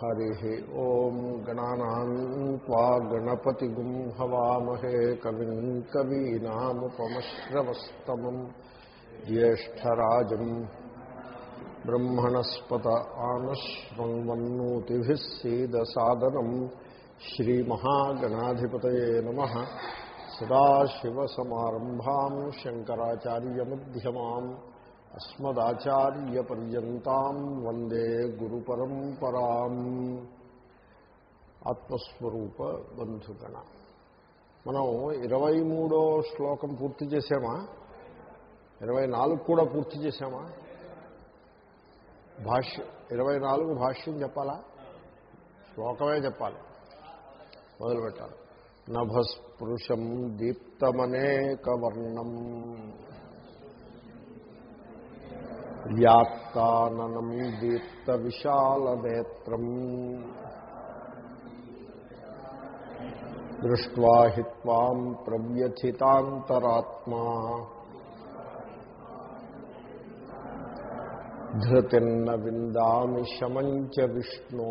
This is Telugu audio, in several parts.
हरिः ॐ गणानाम् त्वा गणपतिगुं हवामहे कविम् कवीनामुपमश्रवस्तमम् ज्येष्ठराजम् ब्रह्मणस्पत आनश्वन्वन्नोतिभिः सीदसादनम् श्रीमहागणाधिपतये नमः सदाशिवसमारम्भाम् शङ्कराचार्यमध्यमाम् అస్మదాచార్యపర్యంతం వందే గురు పరంపరా ఆత్మస్వరూప బంధుగణ మనం ఇరవై మూడో శ్లోకం పూర్తి చేసామా ఇరవై నాలుగు కూడా పూర్తి చేసామా భాష్య ఇరవై నాలుగు భాష్యం చెప్పాలా? శ్లోకమే చెప్పాలి. మొదలుపెట్టాలి. నభస్పృశం దీప్తమనేకవర్ణం. వ్యాప్తాననం దీప్త విశాలనేత్రం దృష్ట్వా హి త్వాం ప్రవ్యథితాంతరాత్మా ధృతిన్న విందామి శమంచ విష్ణో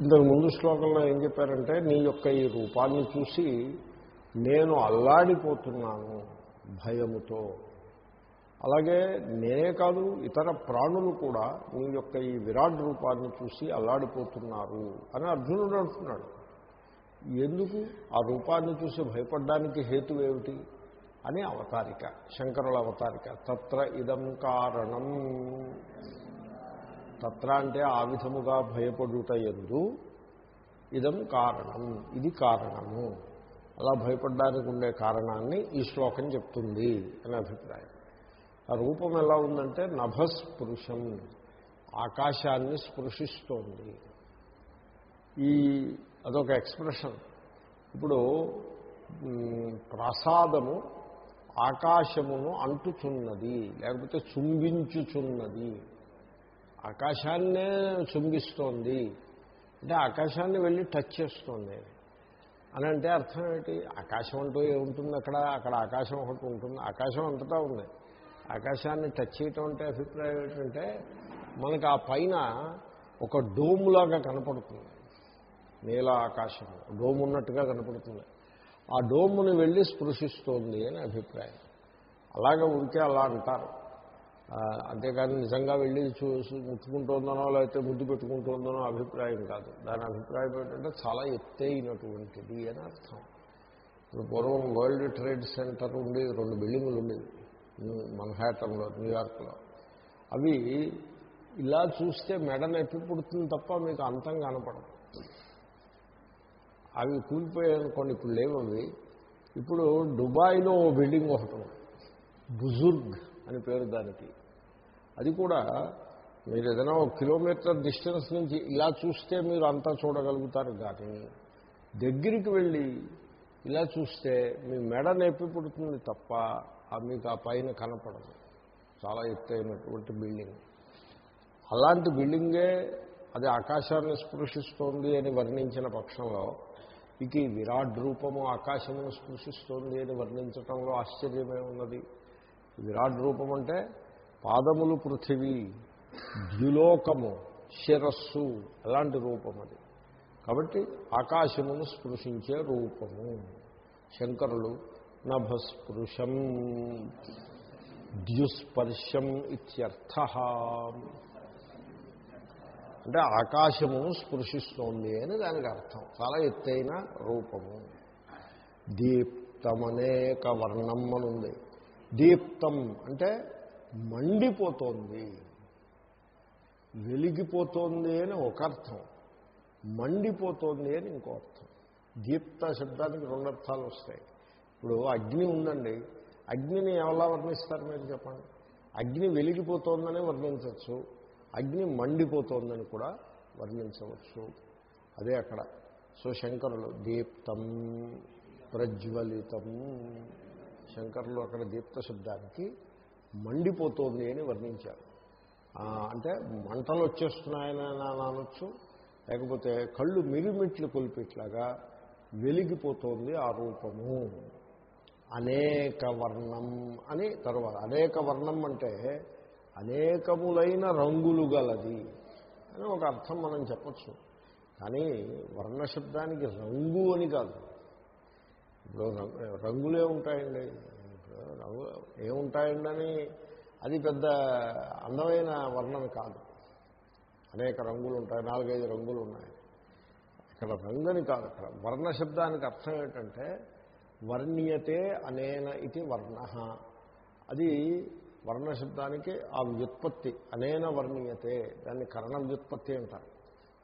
ఇంతకు ముందు శ్లోకంలో ఏం చెప్పారంటే నీ యొక్క ఈ రూపాన్ని చూసి నేను అల్లాడిపోతున్నాను భయముతో. అలాగే నేనే కాదు ఇతర ప్రాణులు కూడా నీ యొక్క ఈ విరాట్ రూపాన్ని చూసి అల్లాడిపోతున్నారు అని అర్జునుడు అంటున్నాడు. ఎందుకు? ఆ రూపాన్ని చూసి భయపడడానికి హేతు ఏమిటి? అని అవతారిక శంకరుల అవతారిక. తత్ర ఇదం కారణం. తత్ర అంటే ఆ విధముగా భయపడుట ఎందు ఇదం కారణం. ఇది కారణము. అలా భయపడడానికి ఉండే కారణాన్ని ఈ శ్లోకం చెప్తుంది అని అభిప్రాయం. ఆ రూపం ఎలా ఉందంటే నభస్పృశం ఆకాశాన్ని స్పృశిస్తోంది. ఈ అదొక ఎక్స్ప్రెషన్. ఇప్పుడు ప్రసాదము ఆకాశమును అంటుచున్నది లేకపోతే చుంబించుచున్నది ఆకాశాన్నే చుంబిస్తోంది అంటే ఆకాశాన్ని వెళ్ళి టచ్ చేస్తోంది. అని అంటే అర్థం ఏంటి? ఆకాశం అంటూ ఏముంటుంది అక్కడ? అక్కడ ఆకాశం ఒకటి ఉంటుంది. ఆకాశం అంతటా ఉంది. ఆకాశాన్ని టచ్ చేయటం అంటే అభిప్రాయం ఏంటంటే మనకు ఆ పైన ఒక డోములాగా కనపడుతుంది. నీల ఆకాశం. డోమ్ ఉన్నట్టుగా కనపడుతుంది. ఆ డోముని వెళ్ళి స్పృశిస్తోంది అని అభిప్రాయం. అలాగే ఉంటే అలా అంటారు. అంతేకాని నిజంగా వెళ్ళి చూసి ముట్టుకుంటుందనో లేకపోతే ముద్దు పెట్టుకుంటుందనో అభిప్రాయం కాదు. దాని అభిప్రాయం ఏంటంటే చాలా ఎత్తైనటువంటిది అని అర్థం. ఇప్పుడు పూర్వం వరల్డ్ ట్రేడ్ సెంటర్ ఉండి రెండు బిల్డింగులు ఉండేవి. మన్హాటన్లో న్యూయార్క్లో. అవి ఇలా చూస్తే మెడ నొప్పి పుడుతుంది తప్ప మీకు అంతం కనపడదు. అవి కూలిపోయాయనుకోండి ఇప్పుడు లేవు అవి ఇప్పుడు దుబాయ్లో ఓ బిల్డింగ్ ఒకటి బుజుర్గ్. అని పేరు దానికి. అది కూడా మీరు ఏదైనా ఒక కిలోమీటర్ డిస్టెన్స్ నుంచి ఇలా చూస్తే మీరు అంతా చూడగలుగుతారు కానీ దగ్గరికి వెళ్ళి ఇలా చూస్తే మీ మెడ నొప్పి పుడుతుంది తప్ప మీకు ఆ పైన కనపడదు. చాలా ఎత్తైనటువంటి బిల్డింగ్. అలాంటి బిల్డింగే అది ఆకాశాన్ని స్పృశిస్తోంది అని వర్ణించిన పక్షంలో ఇక విరాట్ రూపము ఆకాశమును స్పృశిస్తోంది అని వర్ణించటంలో ఆశ్చర్యమే ఉన్నది. విరాట్ రూపం అంటే పాదములు పృథివీ ద్యులోకము శిరస్సు అలాంటి రూపం అది కాబట్టి ఆకాశమును స్పృశించే రూపము. శంకరులు నభస్పృశం ద్యుస్పర్శం ఇత్యర్థ. అంటే ఆకాశమును స్పృశిస్తోంది అని దానికి అర్థం. చాలా ఎత్తైన రూపము. దీప్తమనేక వర్ణం అనుంది దీప్తం అంటే మండిపోతోంది. వెలిగిపోతోంది అని ఒక అర్థం. మండిపోతోంది అని ఇంకో అర్థం. దీప్త శబ్దానికి రెండు అర్థాలు వస్తాయి. ఇప్పుడు అగ్ని ఉందండి. అగ్నిని ఎలా వర్ణిస్తారు మీరు చెప్పండి? అగ్ని వెలిగిపోతోందని వర్ణించవచ్చు. అగ్ని మండిపోతోందని కూడా వర్ణించవచ్చు. అదే అక్కడ. సో శంకరులు దీప్తం ప్రజ్వలితం. శంకరులు అక్కడ దీప్త శబ్దానికి మండిపోతోంది అని వర్ణించారు. అంటే మంటలు వచ్చేస్తున్నాయని అనొచ్చు లేకపోతే కళ్ళు మిరిమిట్లు కొలిపిట్లాగా వెలిగిపోతోంది ఆ రూపము. అనేక వర్ణం అని తర్వాత అనేక వర్ణం అంటే అనేకములైన రంగులు గలది అని ఒక అర్థం మనం చెప్పచ్చు. కానీ వర్ణశబ్దానికి రంగు అని కాదు. ఇప్పుడు రంగు- రంగులే ఉంటాయండి. రంగు ఏముంటాయండి అని అది పెద్ద అందమైన వర్ణన కాదు. అనేక రంగులు ఉంటాయి నాలుగైదు రంగులు ఉన్నాయి ఇక్కడ రంగని కాదు అక్కడ వర్ణ శబ్దానికి అర్థం ఏంటంటే వర్ణీయతే అనేన ఇది వర్ణ. అది వర్ణ శబ్దానికి ఆ వ్యుత్పత్తి అనేన వర్ణీయతే దాన్ని కరణ వ్యుత్పత్తి అంటారు.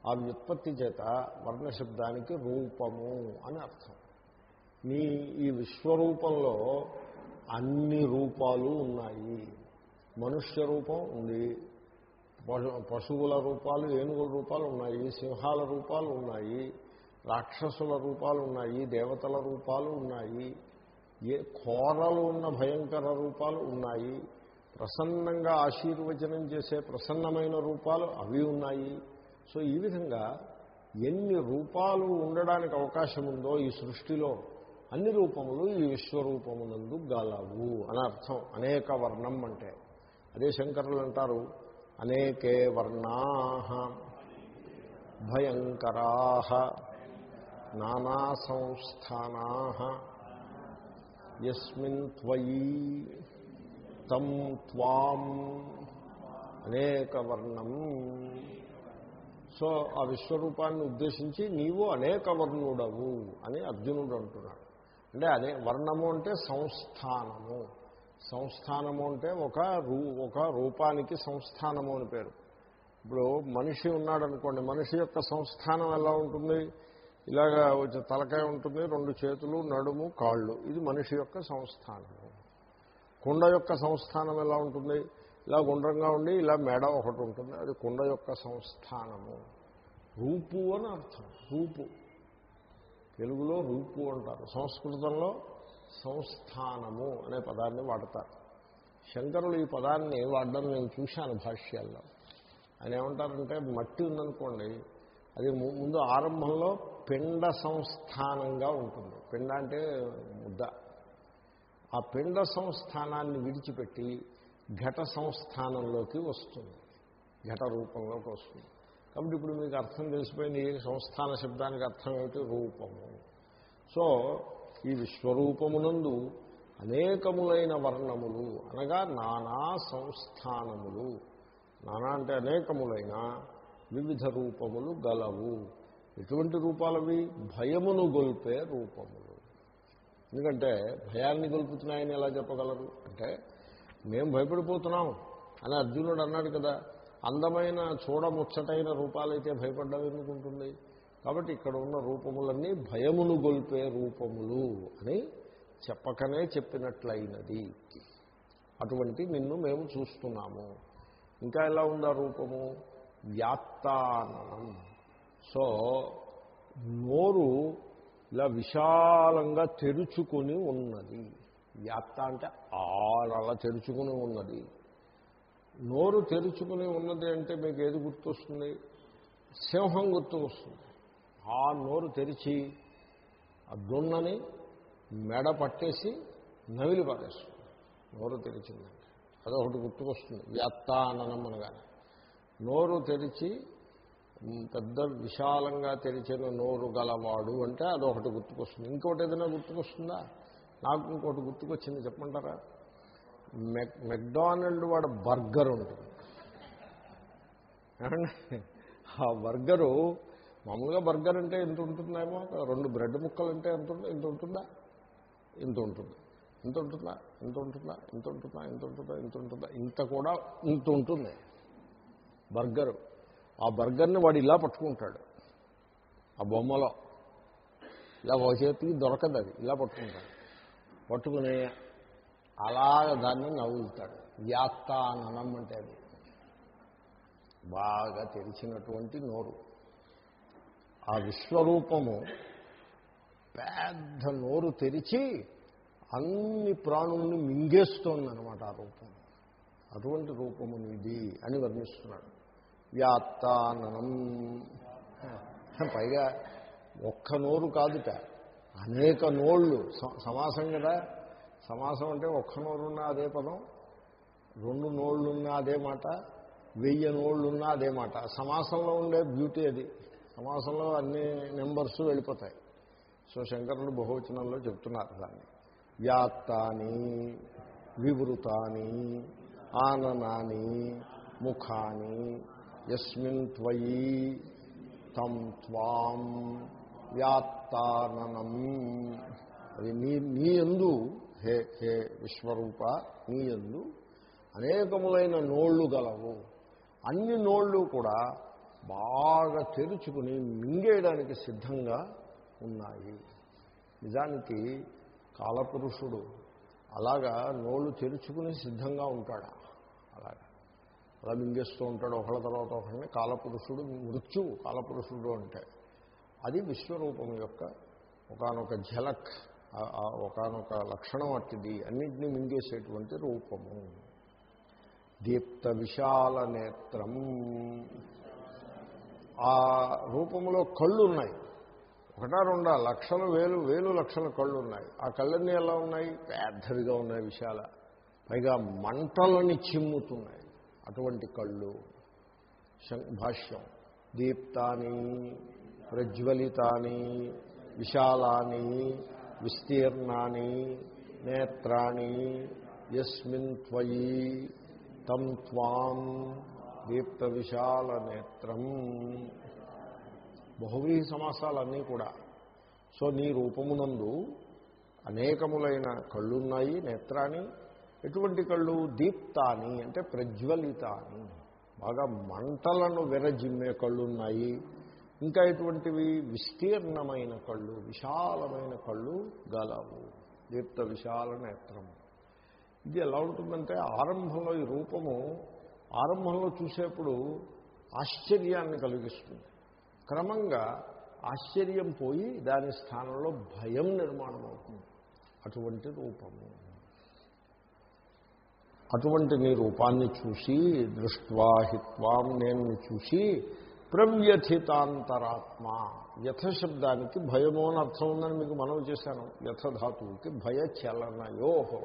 ఆ వ్యుత్పత్తి చేత వర్ణ శబ్దానికి రూపము అని అర్థం. నీ ఈ విశ్వరూపంలో అన్ని రూపాలు ఉన్నాయి. మనుష్య రూపం ఉంది. పశు- పశువుల రూపాలు ఏనుగుల రూపాలు ఉన్నాయి. సింహాల రూపాలు ఉన్నాయి. రాక్షసుల రూపాలు ఉన్నాయి. దేవతల రూపాలు ఉన్నాయి. ఏ కోరలు ఉన్న భయంకర రూపాలు ఉన్నాయి. ప్రసన్నంగా ఆశీర్వచనం చేసే ప్రసన్నమైన రూపాలు అవి ఉన్నాయి. సో ఈ విధంగా ఎన్ని రూపాలు ఉండడానికి అవకాశం ఉందో ఈ సృష్టిలో అన్ని రూపములు ఈ విశ్వరూపమునందు గలవు అని అర్థం. అనేక వర్ణం అంటే. అదే శంకరులు అంటారు అనేకే వర్ణా భయంకరా నానా సంస్థానా ఎస్మిన్ త్వయి తం త్వాం. అనేక వర్ణం. సో ఆ విశ్వరూపాన్ని ఉద్దేశించి నీవు అనేక వర్ణుడవు అని అర్జునుడు అంటున్నాడు. అంటే అదే వర్ణము అంటే సంస్థానము. సంస్థానము అంటే ఒక రూ ఒక రూపానికి సంస్థానము అని పేరు. ఇప్పుడు మనిషి ఉన్నాడనుకోండి మనిషి యొక్క సంస్థానం ఎలా ఉంటుంది? ఇలాగా వచ్చే తలకాయ ఉంటుంది రెండు చేతులు నడుము కాళ్ళు. ఇది మనిషి యొక్క సంస్థానము. కుండ యొక్క సంస్థానం ఎలా ఉంటుంది? ఇలా గుండ్రంగా ఉండి ఇలా మెడ ఒకటి ఉంటుంది అది కుండ యొక్క సంస్థానము. రూపు అని అర్థం రూపు. తెలుగులో రూపు అంటారు. సంస్కృతంలో సంస్థానము అనే పదాన్ని వాడతారు. శంకరులు ఈ పదాన్ని వాడడం నేను చూశాను భాష్యాల్లో. ఆయన ఏమంటారంటే మట్టి ఉందనుకోండి అది ము- ముందు ఆరంభంలో పిండ సంస్థానంగా ఉంటుంది. పిండ అంటే ముద్ద. ఆ పిండ సంస్థానాన్ని విడిచిపెట్టి ఘట సంస్థానంలోకి వస్తుంది. ఘట రూపంలోకి వస్తుంది. కాబట్టి ఇప్పుడు మీకు అర్థం తెలిసిపోయింది ఈ సంస్థాన శబ్దానికి అర్థం ఏమిటి? రూపము. సో ఈ విశ్వరూపమునందు అనేకములైన వర్ణములు అనగా నానా సంస్థానములు. నానా అంటే అనేకములైన వివిధ రూపములు గలవు. ఎటువంటి రూపాలవి? భయమును గొల్పే రూపములు. ఎందుకంటే భయాన్ని గొలుపుతున్నాయని ఎలా చెప్పగలరు? అంటే మేము భయపడిపోతున్నాం అని అర్జునుడు అన్నాడు కదా. అందమైన చూడముచ్చటైన రూపాలైతే భయపడ్డావు ఎందుకుంటుంది? కాబట్టి ఇక్కడ ఉన్న రూపములన్నీ భయమును గొల్పే రూపములు అని చెప్పకనే చెప్పినట్లయినది. అటువంటి నిన్ను మేము చూస్తున్నాము. ఇంకా ఎలా ఉందా రూపము? వ్యాత్తాననం. సో నోరు ఇలా విశాలంగా తెరుచుకుని ఉన్నది. వ్యాప్త అంటే ఆలా తెరుచుకుని ఉన్నది. నోరు తెరుచుకుని ఉన్నది అంటే మీకు ఏది గుర్తొస్తుంది? సింహం గుర్తు వస్తుంది. ఆ నోరు తెరిచి ఆ దున్నని మెడ పట్టేసి నవిలి పడేస్తుంది నోరు తెరిచిందంటే అదొకటి గుర్తుకొస్తుంది. వ్యాత్తానం అనగానే. నోరు తెరిచి పెద్ద విశాలంగా తెరిచిన నోరు గలవాడు అంటే అదొకటి గుర్తుకొస్తుంది. ఇంకోటి ఏదైనా గుర్తుకొస్తుందా? నాకు ఇంకోటి గుర్తుకొచ్చింది చెప్పమంటారా? మెక్ మెక్డానల్డ్ వాడు బర్గర్ ఉంటుంది. ఏమండి? ఆ బర్గరు మామూలుగా బర్గర్ అంటే ఎంత ఉంటుందేమో? రెండు బ్రెడ్ ముక్కలు అంటే ఎంత ఉంటుంది ఇంత ఉంటుందా? ఇంత ఉంటుంది. ఇంత ఉంటుందా? ఇంత ఉంటుందా? ఇంత ఉంటుందా? ఇంత ఉంటుందా? ఇంత ఉంటుందా? ఇంత కూడా ఇంత ఉంటుంది. బర్గరు. ఆ బర్గర్ని వాడు ఇలా పట్టుకుంటాడు. ఆ బొమ్మలో. ఇలా ఒక చేతికి దొరకదు అది. ఇలా పట్టుకుంటాడు. పట్టుకుని అలాగ దాన్ని నవ్వుతాడు. వ్యాత్తాననం అంటే అది. బాగా తెరిచినటువంటి నోరు. ఆ విశ్వరూపము పెద్ద నోరు తెరిచి అన్ని ప్రాణుల్ని మింగేస్తోందనమాట ఆ రూపం. అటువంటి రూపము నీది అని వర్ణిస్తున్నాడు. వ్యాత్తాననం పైగా ఒక్క నోరు కాదుట. అనేక నోళ్ళు. స- సమాసం కదా? సమాసం అంటే ఒక్క నోరున్న అదే పదం రెండు నోళ్ళున్నా అదే మాట వెయ్యి నోళ్ళున్నా అదే మాట. సమాసంలో ఉండే బ్యూటీ అది. సమాసంలో అన్ని నెంబర్స్ వెళ్ళిపోతాయి. సో శంకరుడు బహువచనంలో చెప్తున్నారు దాన్ని. వ్యాత్తాని వివృతాని ఆననాని ముఖాని యస్మిన్ త్వయి తం త్వాం వ్యాత్తాననం అది నీ నీ ఎందు హే హే విశ్వరూప నీయందు అనేకములైన నోళ్ళు గలవు. అన్ని నోళ్ళు కూడా బాగా తెరుచుకుని మింగేయడానికి సిద్ధంగా ఉన్నాయి. నిజానికి కాలపురుషుడు అలాగా నోళ్ళు తెరుచుకుని సిద్ధంగా ఉంటాడా? అలాగా. అలా మింగేస్తూ ఉంటాడు ఒకళ్ళ తర్వాత ఒకళ్ళని. కాలపురుషుడు మృత్యువు కాలపురుషుడు అంటే. అది విశ్వరూపం యొక్క ఒకనొక ఝలక్. ఒకనొక లక్షణం అట్టిది. అన్నింటినీ మింగేసేటువంటి రూపము. దీప్త విశాల నేత్రం ఆ రూపంలో కళ్ళు ఉన్నాయి ఒకటా రెండా లక్షలు వేలు వేలు లక్షల కళ్ళు ఉన్నాయి ఆ కళ్ళన్నీ ఎలా ఉన్నాయి? పెద్దవిగా ఉన్నాయి విశాల. పైగా మంటలని చిమ్ముతున్నాయి. అటువంటి కళ్ళు. భాష్యం. దీప్తాని ప్రజ్వలితాని విశాలాని విస్తీర్ణాని నేత్రాణి యస్మిన్ త్వయి తం త్వాం దీప్త విశాల నేత్రం బహువ్రీహి సమాసాలన్నీ కూడా. సో నీ రూపమునందు అనేకములైన కళ్ళున్నాయి నేత్రాన్ని ఎటువంటి కళ్ళు? దీప్తాని అంటే ప్రజ్వలితాని. బాగా మంటలను విరజిమ్మే కళ్ళున్నాయి. ఇంకా ఎటువంటివి? విస్తీర్ణమైన కళ్ళు విశాలమైన కళ్ళు గలవు. దీప్త విశాల నేత్రం. ఇది ఎలా ఉంటుందంటే ఆరంభంలో ఈ రూపము ఆరంభంలో చూసేప్పుడు ఆశ్చర్యాన్ని కలిగిస్తుంది. క్రమంగా ఆశ్చర్యం పోయి దాని స్థానంలో భయం నిర్మాణం అవుతుంది అటువంటి రూపము. అటువంటి నీ రూపాన్ని చూసి దృష్ట్వా హిత్వాం నేను చూసి ప్రవ్యథితాంతరాత్మ యథశబ్దానికి శబ్దానికి భయమో అని అర్థం ఉందని మీకు మనవి చేశాను. యథధాతువుకి భయ చలనయోహో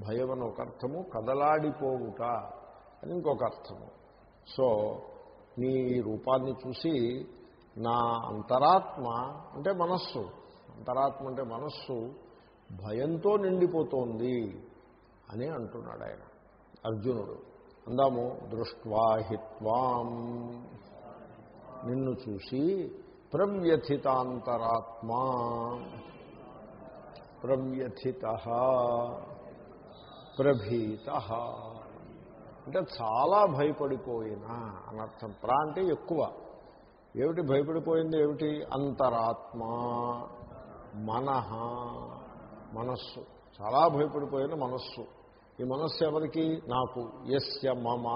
భయం అని ఒక అర్థము కదలాడిపోవుట అని ఇంకొక అర్థము. సో నీ రూపాన్ని చూసి నా అంతరాత్మ అంటే మనస్సు. అంతరాత్మ అంటే మనస్సు భయంతో నిండిపోతోంది అని అంటున్నాడు ఆయన. అర్జునుడు. అందాము దృష్ట్వాహిత్వాం. నిన్ను చూసి ప్రవ్యథితాంతరాత్మా. ప్రవ్యథిత ప్రభీత. అంటే చాలా భయపడిపోయినా అనర్థం. ప్రా అంటే ఎక్కువ. ఏమిటి భయపడిపోయింది? ఏమిటి? అంతరాత్మ. మనహ మనస్సు. చాలా భయపడిపోయిన మనస్సు. ఈ మనస్సు ఎవరికి? నాకు. ఎస్య మమ.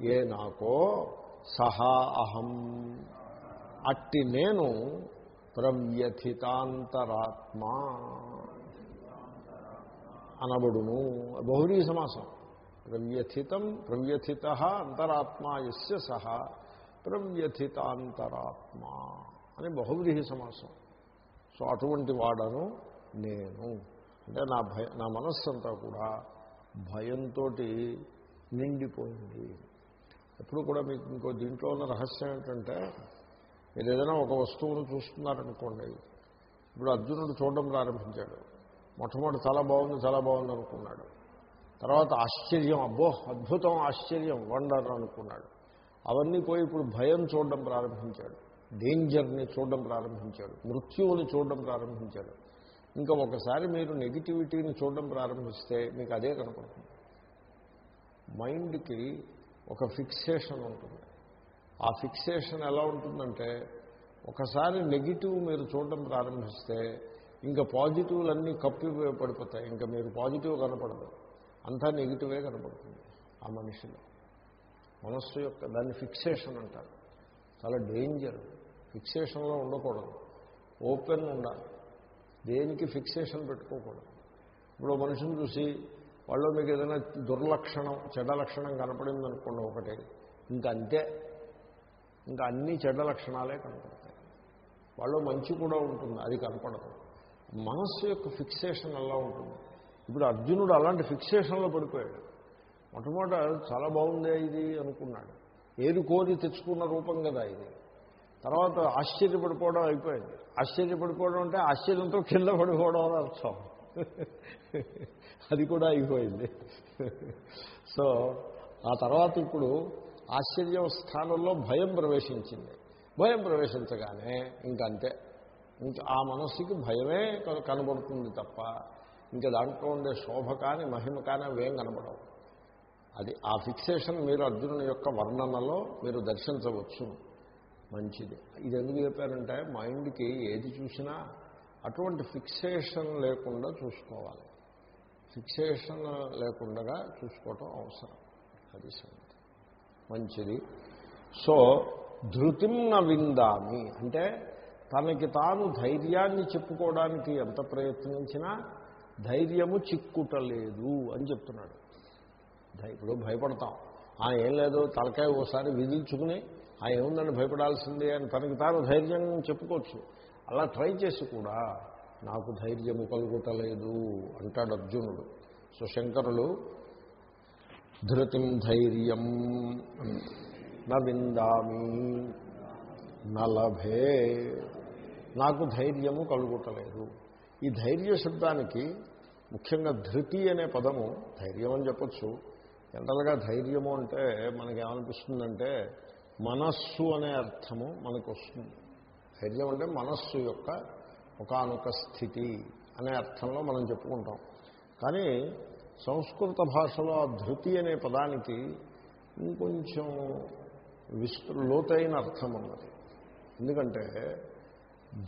ఏ నాకో? సహా అహం. అట్టి నేను ప్రవ్యథితాంతరాత్మా అనబడును. బహురీ సమాసం. ప్రవ్యథితం ప్రవ్యథిత అంతరాత్మా ఎస్య సహ ప్రవ్యథితాంతరాత్మా అని బహువ్రీహి సమాసం. సో అటువంటి వాడను నేను. అంటే నా భయ నా మనస్సంతా కూడా భయంతో నిండిపోయింది. ఎప్పుడు కూడా మీకు ఇంకో దీంట్లో ఉన్న రహస్యం ఏంటంటే మీరు ఏదైనా ఒక వస్తువును చూస్తున్నారనుకోండి ఇప్పుడు అర్జునుడు చూడడం ప్రారంభించాడు. మొట్టమొదటి చాలా బాగుంది చాలా బాగుంది అనుకున్నాడు. తర్వాత ఆశ్చర్యం అబ్బో అద్భుతం ఆశ్చర్యం వండర్ అనుకున్నాడు. అవన్నీ పోయి ఇప్పుడు భయం చూడడం ప్రారంభించాడు. డేంజర్ని చూడడం ప్రారంభించాడు. మృత్యువుని చూడడం ప్రారంభించాడు. ఇంకా ఒకసారి మీరు నెగిటివిటీని చూడడం ప్రారంభిస్తే మీకు అదే కనపడుతుంది. మైండ్కి ఒక ఫిక్సేషన్ ఉంటుంది. ఆ ఫిక్సేషన్ ఎలా ఉంటుందంటే ఒకసారి నెగిటివ్ మీరు చూడడం ప్రారంభిస్తే ఇంకా పాజిటివ్లన్నీ కప్పి పడిపోతాయి. ఇంకా మీరు పాజిటివ్ కనపడదు. అంతా నెగిటివే కనపడుతుంది ఆ మనిషిలో. మనస్సు యొక్క దాన్ని ఫిక్సేషన్ అంటారు. చాలా డేంజర్ ఫిక్సేషన్లో ఉండకూడదు. ఓపెన్ ఉండాలి. దేనికి ఫిక్సేషన్ పెట్టుకోకూడదు? ఇప్పుడు మనిషిని చూసి వాళ్ళు మీకు ఏదైనా దుర్లక్షణం చెడ్డ లక్షణం కనపడింది అనుకోండి ఒకటి. ఇంకా అంతే. ఇంకా అన్ని చెడ్డ లక్షణాలే కనపడతాయి. వాళ్ళు మంచి కూడా ఉంటుంది అది కనపడదు. మనస్సు యొక్క ఫిక్సేషన్ అలా ఉంటుంది. ఇప్పుడు అర్జునుడు అలాంటి ఫిక్సేషన్లో పడిపోయాడు. మొట్టమొదట చాలా బాగుందే ఇది అనుకున్నాడు. ఏది కోరి తెచ్చుకున్న రూపం కదా ఇది. తర్వాత ఆశ్చర్యపడిపోవడం అయిపోయింది. ఆశ్చర్యపడిపోవడం అంటే ఆశ్చర్యంతో కింద పడిపోవడం అని అర్థం. అది కూడా అయిపోయింది. సో ఆ తర్వాత ఇప్పుడు ఆశ్చర్యం స్థానంలో భయం ప్రవేశించింది. భయం ప్రవేశించగానే ఇంకంతే. ఇంకా ఆ మనస్సుకి భయమే క- కనబడుతుంది తప్ప ఇంకా దాంట్లో ఉండే శోభ కానీ మహిమ కానీ అవేం కనబడవు. అది ఆ ఫిక్సేషన్ మీరు అర్జునుని యొక్క వర్ణనలో మీరు దర్శించవచ్చు. మంచిది. ఇది ఎందుకు చెప్పారంటే మైండ్కి ఏది చూసినా అటువంటి ఫిక్సేషన్ లేకుండా చూసుకోవాలి. ఫిక్సేషన్ లేకుండా చూసుకోవటం అవసరం. అది సంగతి. మంచిది. సో ధృతిం న విందామి. అంటే తనకి తాను ధైర్యాన్ని చెప్పుకోవడానికి ఎంత ప్రయత్నించినా ధైర్యము చిక్కుటలేదు అని చెప్తున్నాడు. ఇప్పుడు భయపడతాం. ఆ ఏం లేదు తలకాయ ఓసారి విధించుకుని ఆ ఏముందని భయపడాల్సిందే అని తనకి తాను ధైర్యం చెప్పుకోవచ్చు. అలా ట్రై చేసి కూడా నాకు ధైర్యము కలుగుటలేదు అంటాడు అర్జునుడు. సో శంకరులు ధృతిం ధైర్యం నవిందామి నలభే నాకు ధైర్యము కలుగుటలేదు. ఈ ధైర్య శబ్దానికి ముఖ్యంగా ధృతి అనే పదము ధైర్యం అని చెప్పచ్చు. జనరల్గా ధైర్యము అంటే మనకేమనిపిస్తుందంటే మనస్సు అనే అర్థము మనకు వస్తుంది ధైర్యం అంటే మనస్సు యొక్క ఒకానొక స్థితి అనే అర్థంలో మనం చెప్పుకుంటాం. కానీ సంస్కృత భాషలో ఆ ధృతి అనే పదానికి ఇంకొంచెం విస్తృ లోతైన అర్థం ఉన్నది. ఎందుకంటే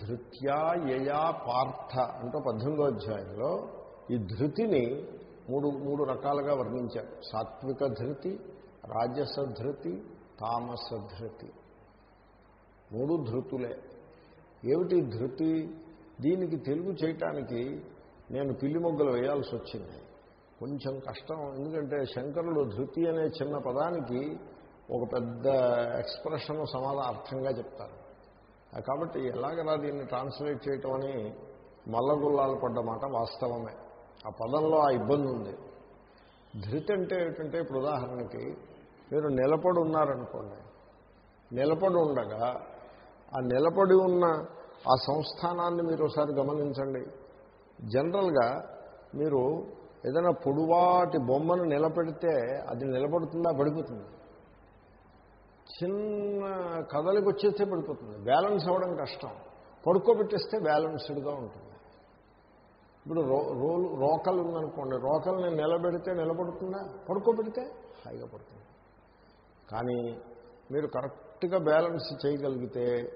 ధృత్యా యయా పార్థ అంటే పద్దెనిమిదో అధ్యాయంలో ఈ ధృతిని మూడు మూడు రకాలుగా వర్ణించారు. సాత్విక ధృతి రాజస ధృతి తామస ధృతి. మూడు ధృతులే. ఏమిటి ధృతి? దీనికి తెలుగు చేయటానికి నేను పిల్లి మొగ్గలు వేయాల్సి వచ్చింది. కొంచెం కష్టం. ఎందుకంటే శంకరుడు ధృతి అనే చిన్న పదానికి ఒక పెద్ద ఎక్స్ప్రెషన్ సమాధాన అర్థంగా చెప్తారు కాబట్టి ఎలాగలా దీన్ని ట్రాన్స్లేట్ చేయటం అని మల్లగుల్లాలు పడ్డ మాట వాస్తవమే. ఆ పదంలో ఆ ఇబ్బంది ఉంది. ధృతి అంటే ఏంటంటే ఇప్పుడు ఉదాహరణకి మీరు నిలబడి ఉన్నారనుకోండి. నిలబడి ఉండగా ఆ నిలబడి ఉన్న ఆ సంస్థానాన్ని మీరు ఒకసారి గమనించండి. జనరల్గా మీరు ఏదైనా పొడువాటి బొమ్మను నిలబెడితే అది నిలబడుతుందా పడిపోతుంది? చిన్న కదలికి వచ్చేస్తే పడిపోతుంది. బ్యాలెన్స్ అవ్వడం కష్టం. పడుకోబెట్టేస్తే బ్యాలెన్స్డ్గా ఉంటుంది. ఇప్పుడు రో రోలు రోకలు ఉందనుకోండి. రోకల్ని నిలబెడితే నిలబడుతుందా? పడుకోబెడితే హాయిగా పడుతుంది. కానీ మీరు కరెక్ట్గా బ్యాలెన్స్ చేయగలిగితే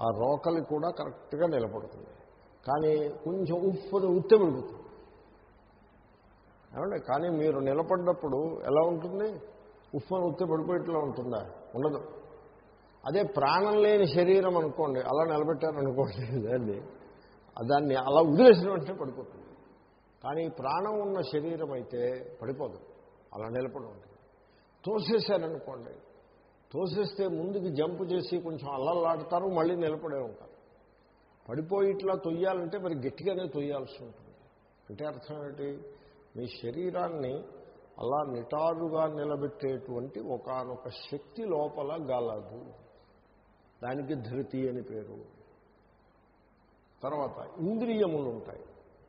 ఆ రోకలి కూడా కరెక్ట్గా నిలబడుతుంది. కానీ కొంచెం ఉప్పుని ఉత్తే పడిపోతుంది ఏమండి? కానీ మీరు నిలబడ్డప్పుడు ఎలా ఉంటుంది? ఉప్పుని ఉత్తే పడిపోయేట్లా ఉంటుందా? ఉండదు. అదే ప్రాణం లేని శరీరం అనుకోండి అలా నిలబెట్టారనుకోండి దాన్ని దాన్ని అలా వదిలేసిన వెంటనే పడిపోతుంది. కానీ ప్రాణం ఉన్న శరీరం అయితే పడిపోదు. అలా నిలబడి ఉంటుంది. తోసేశారనుకోండి తోసేస్తే ముందుకు జంప్ చేసి కొంచెం అల్లల్లాడతారు మళ్ళీ నిలబడే ఉంటారు. పడిపోయి ఇట్లా తొయ్యాలంటే మరి గట్టిగానే తొయ్యాల్సి ఉంటుంది. అంటే అర్థం ఏంటి? మీ శరీరాన్ని అలా నిటారుగా నిలబెట్టేటువంటి ఒకానొక శక్తి లోపల గలదు. దానికి ధృతి అని పేరు. తర్వాత ఇంద్రియములు ఉంటాయి.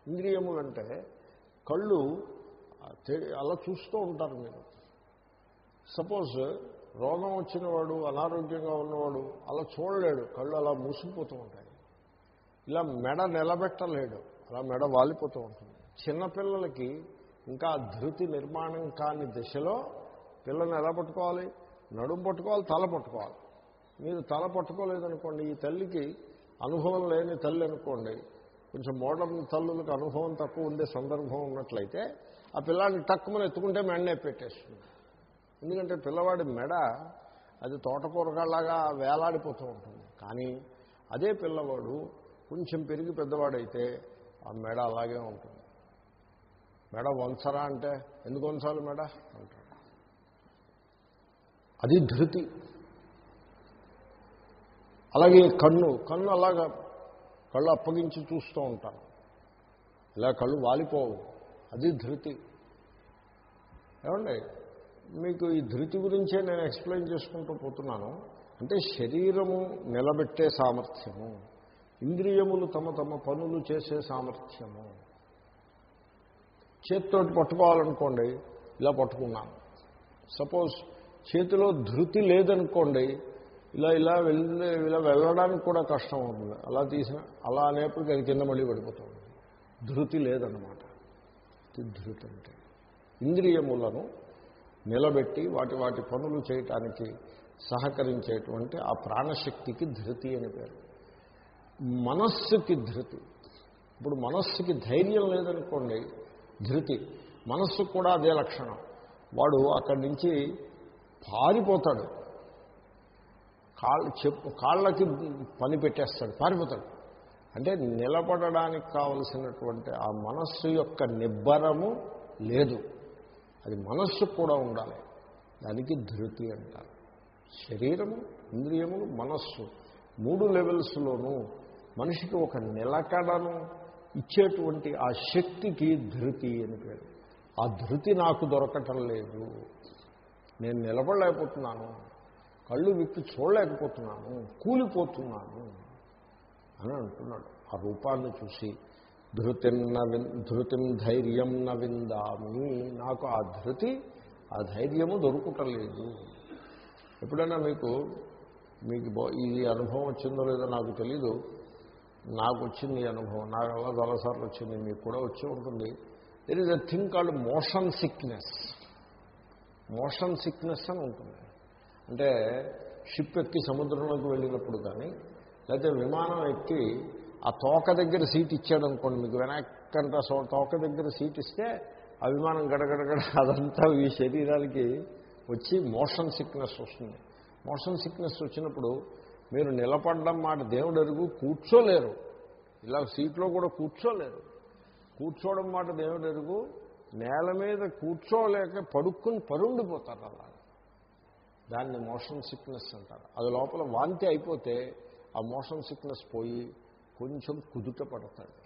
ఇంద్రియములు అంటే కళ్ళు అలా చూస్తూ ఉంటారు మీరు. సపోజ్ రోగం వచ్చినవాడు అనారోగ్యంగా ఉన్నవాడు అలా చూడలేడు. కళ్ళు అలా మూసుకుపోతూ ఉంటాయి. ఇలా మెడ నిలబెట్టలేడు. అలా మెడ వాలిపోతూ ఉంటుంది. చిన్నపిల్లలకి ఇంకా ధృతి నిర్మాణం కాని దశలో పిల్లల్ని ఎలా పట్టుకోవాలి? నడుము పట్టుకోవాలి తల పట్టుకోవాలి. మీరు తల పట్టుకోలేదనుకోండి ఈ తల్లికి అనుభవం లేని తల్లి అనుకోండి కొంచెం మోడర్న్ తల్లులకు అనుభవం తక్కువ ఉండే సందర్భం ఉన్నట్లయితే ఆ పిల్లాన్ని టక్కుమని ఎత్తుకుంటే మెడనే పెట్టేస్తుంది. ఎందుకంటే పిల్లవాడి మెడ అది తోటకూరగాలాగా వేలాడిపోతూ ఉంటుంది. కానీ అదే పిల్లవాడు కొంచెం పెరిగి పెద్దవాడైతే ఆ మెడ అలాగే ఉంటుంది. మెడ వంచరా అంటే ఎందుకు వంచాలి మెడ? అంటాడు. అది ధృతి. అలాగే కన్ను కన్ను అలాగా కళ్ళు అప్పగించి చూస్తూ ఉంటాను ఇలా కళ్ళు వాలిపోవు. అది ధృతి. ఏమండి? మీకు ఈ ధృతి గురించే నేను ఎక్స్ప్లెయిన్ చేసుకుంటూ పోతున్నాను. అంటే శరీరము నిలబెట్టే సామర్థ్యము. ఇంద్రియములు తమ తమ పనులు చేసే సామర్థ్యము. చేతితోటి పట్టుకోవాలనుకోండి ఇలా పట్టుకున్నాను. సపోజ్ చేతిలో ధృతి లేదనుకోండి ఇలా ఇలా వెళ్ళి ఇలా వెళ్ళడానికి కూడా కష్టం అవుతుంది. అలా తీసిన అలా అనేప్పటికీ అది కింద మళ్ళీ పడిపోతుంది. ధృతి లేదన్నమాట. ధృతి అంటే ఇంద్రియములను నిలబెట్టి వాటి వాటి పనులు చేయటానికి సహకరించేటువంటి ఆ ప్రాణశక్తికి ధృతి అని పేరు. మనస్సుకి ధృతి. ఇప్పుడు మనస్సుకి ధైర్యం లేదనుకోండి ధృతి. మనస్సుకు కూడా అదే లక్షణం. వాడు అక్కడి నుంచి పారిపోతాడు. కాళ్ళు చెప్పు కాళ్ళకి పని పెట్టేస్తాడు పారిపోతాడు. అంటే నిలబడడానికి కావలసినటువంటి ఆ మనస్సు యొక్క నిబ్బరము లేదు. అది మనస్సు కూడా ఉండాలి. దానికి ధృతి అంటారు. శరీరము ఇంద్రియములు మనస్సు మూడు లెవెల్స్లోనూ మనిషికి ఒక నిలకడను ఇచ్చేటువంటి ఆ శక్తికి ధృతి అని పేరు. ఆ ధృతి నాకు దొరకటం లేదు. నేను నిలబడలేకపోతున్నాను. కళ్ళు విప్పి చూడలేకపోతున్నాను. కూలిపోతున్నాను అని అంటున్నాడు. ఆ రూపాన్ని చూసి ధృతిం న ధృతిం ధైర్యం నవిందామి నాకు ఆ ధృతి ఆ ధైర్యము దొరుకుటలేదు. ఎప్పుడైనా మీకు మీకు ఇది అనుభవం వచ్చిందో లేదో నాకు తెలీదు. నాకు వచ్చింది ఈ అనుభవం. నాకు అలా చాలాసార్లు వచ్చింది మీకు కూడా వచ్చి ఉంటుంది. There is a thing called motion sickness motion sickness అని ఉంటుంది. అంటే షిప్ ఎక్కి సముద్రంలోకి వెళ్ళినప్పుడు కానీ లేకపోతే విమానం ఎక్కి ఆ తోక దగ్గర సీట్ ఇచ్చాడు అనుకోండి మీకు వెనక్కంతా సో తోక దగ్గర సీట్ ఇస్తే అభిమానం గడగడగడ అదంతా ఈ శరీరానికి వచ్చి మోషన్ సిక్నెస్ వస్తుంది. మోషన్ సిక్నెస్ వచ్చినప్పుడు మీరు నిలబడడం మాట దేవుడు అరుగు కూర్చోలేరు. ఇలా సీట్లో కూడా కూర్చోలేరు. కూర్చోవడం మాట దేవుడు ఎరుగు నేల మీద కూర్చోలేక పడుక్కుని పరుండిపోతారు అలా. దాన్ని మోషన్ సిక్నెస్ అంటారు. అది లోపల వాంతి అయిపోతే ఆ మోషన్ సిక్నెస్ పోయి కొంచెం కుదుట పడతాడు.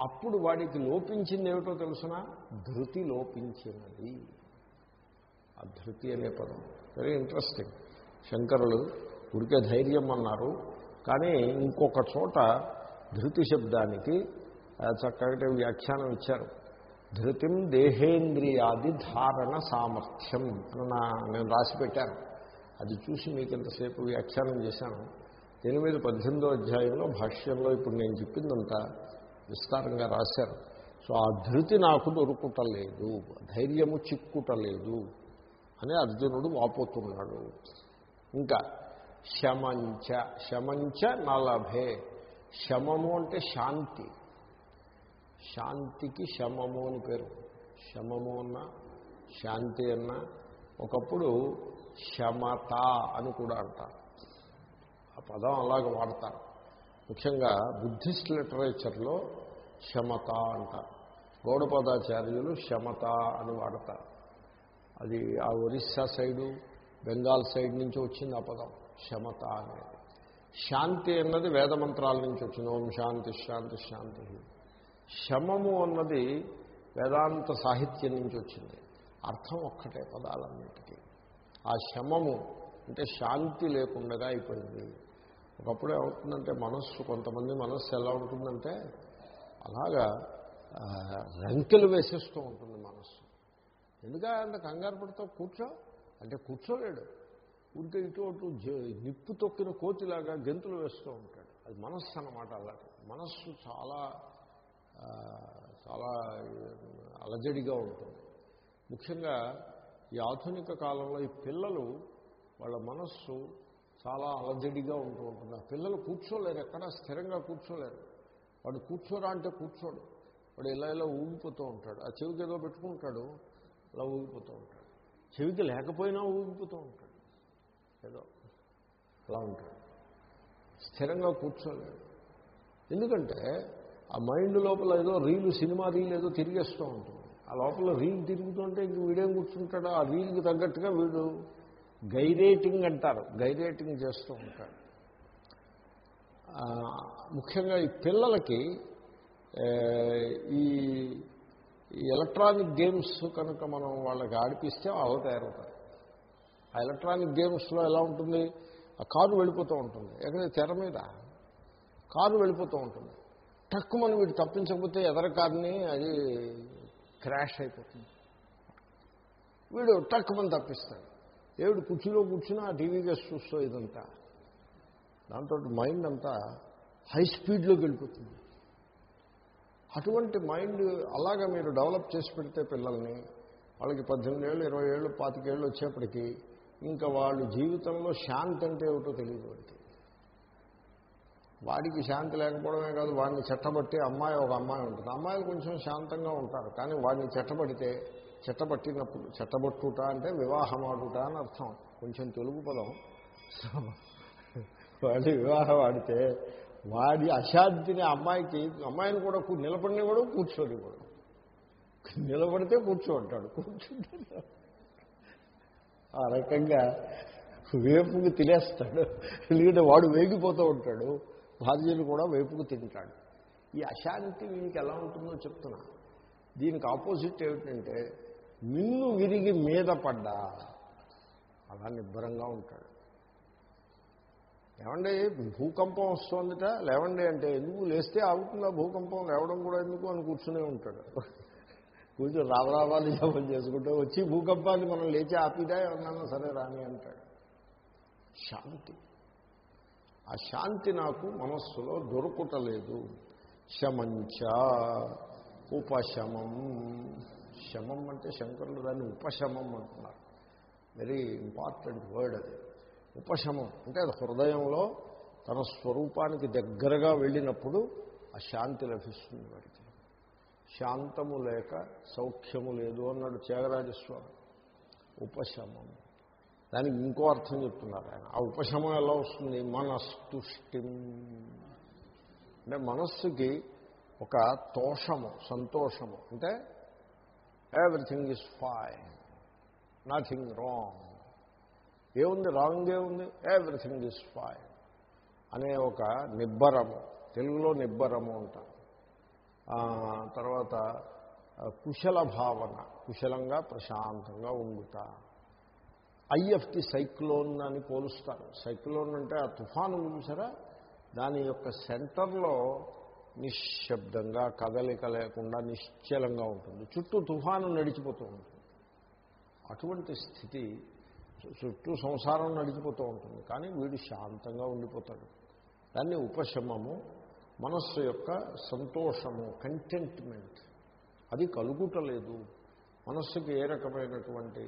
అప్పుడు వాడికి లోపించింది ఏమిటో తెలుసిన? ధృతి లోపించినది. ఆ ధృతి అనే పదం. వెరీ ఇంట్రెస్టింగ్ శంకరులు ఉడికే ధైర్యం అన్నారు. కానీ ఇంకొక చోట ధృతి శబ్దానికి చక్కటి వ్యాఖ్యానం ఇచ్చారు. ధృతిం దేహేంద్రియాది ధారణ సామర్థ్యం. అని నా నేను రాసి పెట్టాను. అది చూసి మీకు ఇంతసేపు వ్యాఖ్యానం చేశాను. ఎనిమిది పద్దెనిమిదో అధ్యాయంలో భాష్యంలో ఇప్పుడు నేను చెప్పిందంతా విస్తారంగా రాశారు. సో ఆ ధృతి నాకు దొరుకుటలేదు ధైర్యము చిక్కుటలేదు అని అర్జునుడు వాపోతున్నాడు. ఇంకా శమంచ శమంచ నలభే. శమము అంటే శాంతి. శాంతికి శమము అని పేరు. శమము అన్న శాంతి అన్న ఒకప్పుడు శమత అని కూడా అంటారు. ఆ పదం అలాగ వాడతారు. ముఖ్యంగా బుద్ధిస్ట్ లిటరేచర్లో క్షమత అంటారు. గౌడపదాచార్యులు క్షమత అని వాడతారు. అది ఆ ఒరిస్సా సైడు బెంగాల్ సైడ్ నుంచి వచ్చింది ఆ పదం క్షమత అనేది. శాంతి అన్నది వేదమంత్రాల నుంచి వచ్చింది. ఓం శాంతి శాంతి శాంతి. శమము అన్నది వేదాంత సాహిత్యం నుంచి వచ్చింది. అర్థం ఒక్కటే పదాలన్నిటికీ. ఆ శమము అంటే శాంతి లేకుండా అయిపోయింది. ఒకప్పుడు ఏమవుతుందంటే మనస్సు కొంతమంది మనస్సు ఎలా ఉంటుందంటే అలాగా రంకెలు వేసేస్తూ ఉంటుంది మనస్సు. ఎందుకంటే అంత కంగారు పడుతావు కూర్చో అంటే కూర్చోలేడు. ఊరికే ఇటు అటు నిప్పు తొక్కిన కోతిలాగా గెంతులు వేస్తూ ఉంటాడు. అది మనస్సు అన్నమాట అలాంటి మనస్సు చాలా చాలా అలజడిగా ఉంటుంది. ముఖ్యంగా ఈ ఆధునిక కాలంలో ఈ పిల్లలు వాళ్ళ మనస్సు చాలా అలజడిగా ఉంటూ ఉంటుంది. ఆ పిల్లలు కూర్చోలేరు ఎక్కడా స్థిరంగా కూర్చోలేరు. వాడు కూర్చోరా అంటే కూర్చోడు. వాడు ఇలా ఇలా ఊగిపోతూ ఉంటాడు. ఆ చెవికి ఏదో పెట్టుకుంటాడు అలా ఊగిపోతూ ఉంటాడు. చెవికి లేకపోయినా ఊగిపోతూ ఉంటాడు. ఏదో అలా ఉంటాడు. స్థిరంగా కూర్చోలేడు ఎందుకంటే ఆ మైండ్ లోపల ఏదో రీలు సినిమా రీల్ ఏదో తిరిగేస్తూ ఉంటుంది. ఆ లోపల రీల్ తిరుగుతుంటే ఇంక వీడేం కూర్చుంటాడో? ఆ రీల్కి తగ్గట్టుగా వీడు గైరేటింగ్ అంటారు గైరేటింగ్ చేస్తూ ఉంటాడు ముఖ్యంగా ఈ పిల్లలకి ఈ ఈ ఎలక్ట్రానిక్ గేమ్స్ కనుక మనం వాళ్ళకి ఆడిపిస్తే అలా తయారవుతారు ఆ ఎలక్ట్రానిక్ గేమ్స్లో ఎలా ఉంటుంది? ఆ కారు వెళ్ళిపోతూ ఉంటుంది. ఎక్కడ తెర మీద కారు వెళ్ళిపోతూ ఉంటుంది. టక్కు మనం వీడు తప్పించకపోతే ఎదర కారుని అది క్రాష్ అయిపోతుంది. వీడు టక్కు మనం తప్పిస్తాడు. ఏడు కుర్చీలో కూర్చున్నా ఆ టీవీ కేసు చూస్తూ ఇదంతా. దాంతో మైండ్ అంతా హై స్పీడ్లోకి వెళ్ళిపోతుంది. అటువంటి మైండ్ అలాగా మీరు డెవలప్ చేసి పెడితే పిల్లల్ని వాళ్ళకి పద్దెనిమిది ఏళ్ళు ఇరవై ఏళ్ళు పాతికేళ్ళు వచ్చేప్పటికీ ఇంకా వాళ్ళు జీవితంలో శాంతి అంటే ఏమిటో తెలియదు వాడికి వాడికి శాంతి లేకపోవడమే కాదు వాడిని చెట్టబట్టి అమ్మాయి ఒక అమ్మాయి ఉంటుంది. అమ్మాయిలు కొంచెం శాంతంగా ఉంటారు కానీ వాడిని చెట్టబడితే చెట్టబట్టినప్పుడు చెట్టబట్టుట అంటే వివాహమాడుట అని అర్థం. కొంచెం తెలుగు పదం. వాడి వివాహం ఆడితే వాడి అశాంతిని అమ్మాయికి అమ్మాయిని కూడా కూ- నిలబడినివ్వడు కూడా నిలబడితే కూర్చోంటాడు కూర్చుంటాడు ఆ రకంగా వేపుకు తినేస్తాడు. ఎందుకంటే వాడు వేగిపోతూ ఉంటాడు. భార్యను కూడా వేపుకు తింటాడు. ఈ అశాంతి వీనికి ఎలా ఉంటుందో చెప్తున్నా. దీనికి ఆపోజిట్ ఏమిటంటే మిన్ను విరిగి మీద పడ్డా. అలా నిబ్బరంగా ఉంటాడు. ఏమండి భూకంపం వస్తుందిట? లేవండి అంటే ఎందుకు లేస్తే ఆగుతుందా భూకంపం? లేవడం కూడా ఎందుకు అని కూర్చునే ఉంటాడు. కూర్చొని రావరావాలి జపం చేసుకుంటూ వచ్చి భూకంపాన్ని మనం లేచి ఆపిదా ఏమన్నా సరే రాని అంటాడు. శాంతి. ఆ శాంతి నాకు మనస్సులో దొరుకుటలేదు. శమంచ ఉపశమం. శమం అంటే శంకరులు దాన్ని ఉపశమం అంటున్నారు. వెరీ ఇంపార్టెంట్ వర్డ్ అది. ఉపశమం అంటే అది హృదయంలో తన స్వరూపానికి దగ్గరగా వెళ్ళినప్పుడు ఆ శాంతి లభిస్తుంది వాడికి. శాంతము లేక సౌఖ్యము లేదు అన్నాడు త్యాగరాజస్వామి. ఉపశమం. దానికి ఇంకో అర్థం చెప్తున్నారు ఆయన. ఆ ఉపశమం ఎలా వస్తుంది? మనస్తుష్టిం అంటే మనస్సుకి ఒక తోషము సంతోషము. అంటే everything is fine nothing wrong ఏముంది? రాంగ్ ఏముంది? ఎవ్రీథింగ్ ఈజ్ ఫైన్ అనే ఒక నిబ్బరము. తెలుగులో నిబ్బరము అంటారు. తర్వాత కుశల భావన. కుశలంగా ప్రశాంతంగా ఉండుట. ఐఎఫ్టి సైక్లోన్ అని పోలుస్తారు. సైక్లోన్ అంటే ఆ తుఫాను చూసారా? దాని యొక్క సెంటర్లో నిశ్శబ్దంగా కదలిక లేకుండా నిశ్చలంగా ఉంటుంది. చుట్టూ తుఫాను నడిచిపోతూ ఉంటుంది. అటువంటి స్థితి చుట్టూ సంసారం నడిచిపోతూ ఉంటుంది. కానీ వీడు శాంతంగా ఉండిపోతాడు. దాన్ని ఉపశమము మనస్సు యొక్క సంతోషము కంటెంట్మెంట్ అది కలుగుటలేదు. మనస్సుకి ఏ రకమైనటువంటి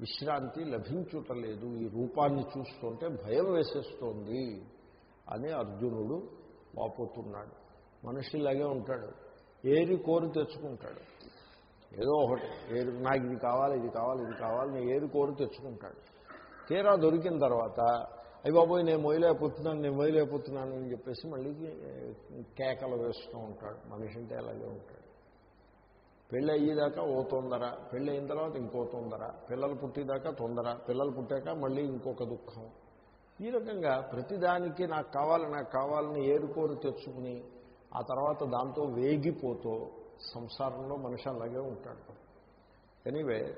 విశ్రాంతి లభించుటలేదు. ఈ రూపాన్ని చూస్తుంటే భయం వేసేస్తోంది అని అర్జునుడు వాపోతున్నాడు. మనిషిలాగే ఉంటాడు. ఏరి కోరి తెచ్చుకుంటాడు. ఏదో ఒకటి. ఏది నాకు ఇది కావాలి ఇది కావాలి ఇది కావాలి నేను ఏది కోరి తెచ్చుకుంటాడు. తీరా దొరికిన తర్వాత అయ్యి బాబోయ్ నేను మొయ్యలేకపోతున్నాను నేను మొయ్యలేకపోతున్నాను అని చెప్పేసి మళ్ళీ కేకలు వేస్తూ ఉంటాడు. మనిషి అంటే అలాగే ఉంటాడు. పెళ్ళి అయ్యేదాకా ఓ తొందర పెళ్ళి అయిన తర్వాత ఇంకో తొందర పిల్లలు పుట్టేదాకా తొందర పిల్లలు పుట్టాక మళ్ళీ ఇంకొక దుఃఖం. ఈ రకంగా ప్రతిదానికి నాకు కావాలి నాకు కావాలని ఏరుకోరు తెచ్చుకుని ఆ తర్వాత దాంతో వేగిపోతూ సంసారంలో మనిషి అలాగే ఉంటాడు. ఎనీవే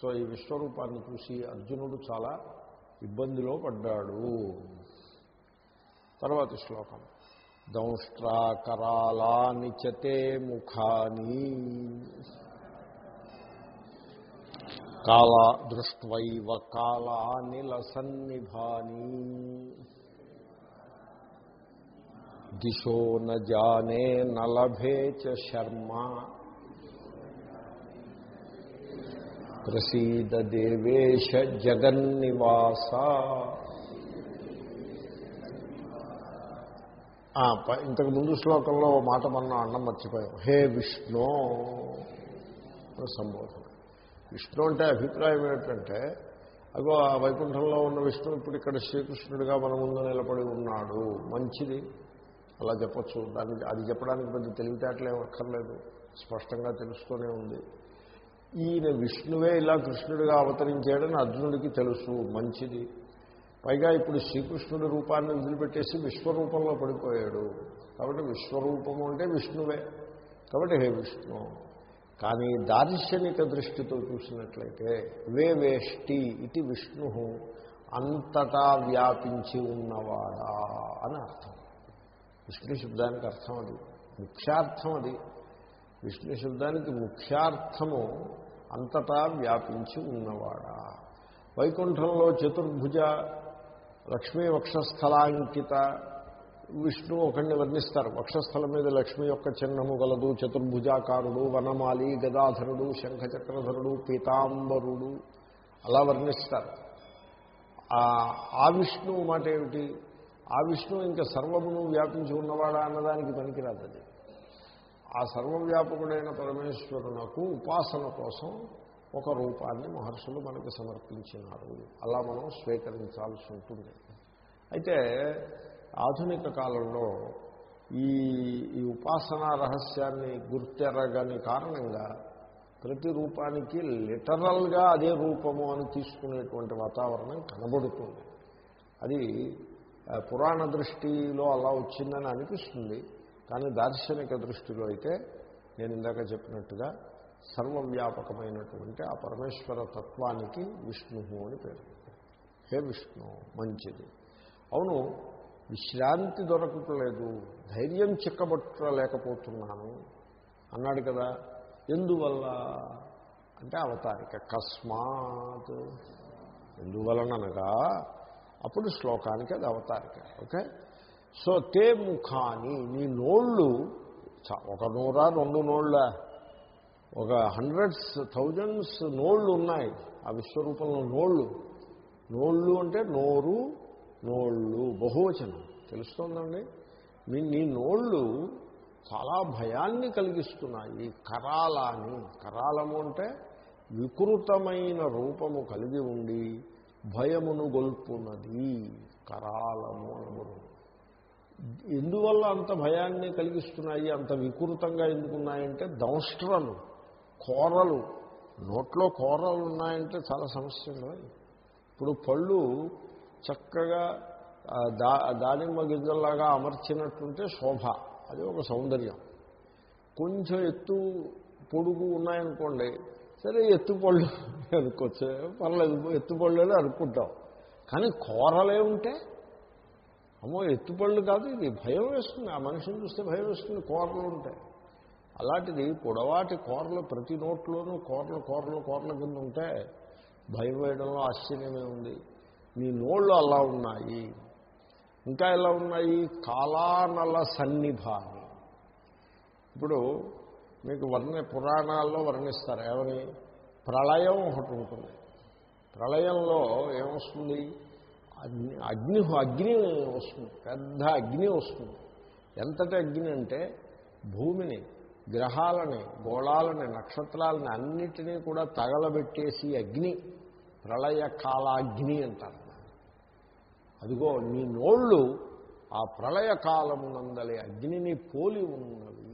సో ఈ విశ్వరూపాన్ని చూసి అర్జునుడు చాలా ఇబ్బందిలో పడ్డాడు. తర్వాతి శ్లోకం. దంష్ట్రాకరాలా నిచతే ముఖాని. కాల దృష్ట్వైవ కాలానిల సన్నిభాని. దిశో న జానే నలభే చ శర్మ. ప్రసీద దేవేశ జగన్నివాస. ఇంతకు ముందు శ్లోకంలో ఓ మాట మనం అన్నం మర్చిపోయాం. హే విష్ణు సంబోధన విష్ణు అంటే అభిప్రాయం ఏంటంటే అగో ఆ వైకుంఠంలో ఉన్న విష్ణు ఇప్పుడు ఇక్కడ శ్రీకృష్ణుడిగా మన ముందు నిలబడి ఉన్నాడు. మంచిది. అలా చెప్పచ్చు. దానికి అది చెప్పడానికి పెద్ద తెలివితేటలు అక్కర్లేదు. స్పష్టంగా తెలుస్తూనే ఉంది. ఈయన విష్ణువే ఇలా కృష్ణుడిగా అవతరించాడని అర్జునుడికి తెలుసు. మంచిది. పైగా ఇప్పుడు శ్రీకృష్ణుడి రూపాన్ని వదిలిపెట్టేసి విశ్వరూపంలో పడిపోయాడు. కాబట్టి విశ్వరూపము అంటే విష్ణువే. కాబట్టి హే విష్ణు. కానీ దార్శనిక దృష్టితో చూసినట్లయితే వే వేష్టి ఇది విష్ణు అంతటా వ్యాపించి ఉన్నవాడా అని అర్థం. విష్ణు శబ్దానికి అర్థం అది. ముఖ్యార్థం అది. విష్ణు శబ్దానికి ముఖ్యార్థము అంతటా వ్యాపించి ఉన్నవాడా. వైకుంఠంలో చతుర్భుజ లక్ష్మీ వక్షస్థలాంకిత విష్ణు ఒకడిని వర్ణిస్తారు. వక్షస్థలం మీద లక్ష్మి యొక్క చిహ్నము గలదు చతుర్భుజాకారుడు వనమాలి గదాధరుడు శంఖచక్రధరుడు పీతాంబరుడు అలా వర్ణిస్తారు. ఆ విష్ణువు మాట ఏమిటి ఆ విష్ణువు ఇంకా సర్వమును వ్యాపించి ఉన్నవాడా అన్నదానికి పనికిరాదు అది ఆ సర్వవ్యాపకుడైన పరమేశ్వరునకు ఉపాసన కోసం ఒక రూపాన్ని మహర్షులు మనకి సమర్పించినారు. అలా మనం స్వీకరించాల్సి ఉంటుంది. అయితే ఆధునిక కాలంలో ఈ ఈ ఉపాసనా రహస్యాన్ని గుర్తెరగని కారణంగా ప్రతి రూపానికి లిటరల్గా అదే రూపము అని తీసుకునేటువంటి వాతావరణం కనబడుతుంది. అది పురాణ దృష్టిలో అలా వచ్చిందని అనిపిస్తుంది. కానీ దార్శనిక దృష్టిలో అయితే నేను ఇందాక చెప్పినట్టుగా సర్వవ్యాపకమైనటువంటి ఆ పరమేశ్వర తత్వానికి విష్ణు అని పేరు. హే విష్ణు మంచిది. అవును విశ్రాంతి దొరకట్లేదు. ధైర్యం చిక్కబట్టలేకపోతున్నాను. అన్నాడు కదా. ఎందువల్ల? అంటే అవతారిక. కస్మాత్. ఎందువలననగా అప్పుడు శ్లోకానికి అది అవతారిక ఓకే? సో తే ముఖాని నీ నోళ్ళు ఒక నూరా రెండు నోళ్ళ? ఒక హండ్రెడ్స్ థౌజండ్స్ నోళ్ళు ఉన్నాయి. ఆ విశ్వరూపంలో నోళ్ళు. నోళ్ళు అంటే నోరు నోళ్ళు బహువచనం. తెలుస్తోందండి? మీ నీ నోళ్ళు చాలా భయాన్ని కలిగిస్తున్నాయి. కరాలని కరాలము అంటే వికృతమైన రూపము కలిగి ఉండి భయమును గొల్పున్నది కరాలము అనబడు. ఎందువల్ల అంత భయాన్ని కలిగిస్తున్నాయి అంత వికృతంగా ఎందుకున్నాయంటే దంష్ట్రలు కూరలు. నోట్లో కూరలు ఉన్నాయంటే చాలా సమస్యలు ఇప్పుడు పళ్ళు చక్కగా దా దానిమ్మ గింజల్లాగా అమర్చినట్టుంటే శోభ అది ఒక సౌందర్యం. కొంచెం ఎత్తు పొడుగు ఉన్నాయనుకోండి సరే ఎత్తుపళ్ళు అనుకోవచ్చు. పర్లేదు ఎత్తుపళ్ళు అనుకుంటాం. కానీ కూరలే ఉంటే అమ్మో ఎత్తుపళ్ళు కాదు ఇది భయం వేస్తుంది. ఆ మనిషిని చూస్తే భయం వేస్తుంది కూరలు ఉంటాయి అలాంటిది పొడవాటి కూరలు ప్రతి నోట్లోనూ కూరలు కూరలు కూరల కింద ఉంటే భయం వేయడంలో ఆశ్చర్యమే ఉంది. మీ నోళ్ళు అలా ఉన్నాయి. ఇంకా ఎలా ఉన్నాయి? కాలానల సన్నిభాని ఇప్పుడు మీకు వర్ణ పురాణాల్లో వర్ణిస్తారు. ఏమని? ప్రళయం ఒకటి ఉంటుంది. ప్రళయంలో ఏమొస్తుంది? అగ్ని అగ్ని అగ్ని వస్తుంది. పెద్ద అగ్ని వస్తుంది. ఎంతటి అగ్ని అంటే భూమిని గ్రహాలని గోళాలని నక్షత్రాలని అన్నిటినీ కూడా తగలబెట్టేసి అగ్ని ప్రళయ కాలాగ్ని అంటారు. అదిగో నీ నోళ్ళు ఆ ప్రళయ కాలమునందలి అగ్నిని పోలి ఉన్నవి.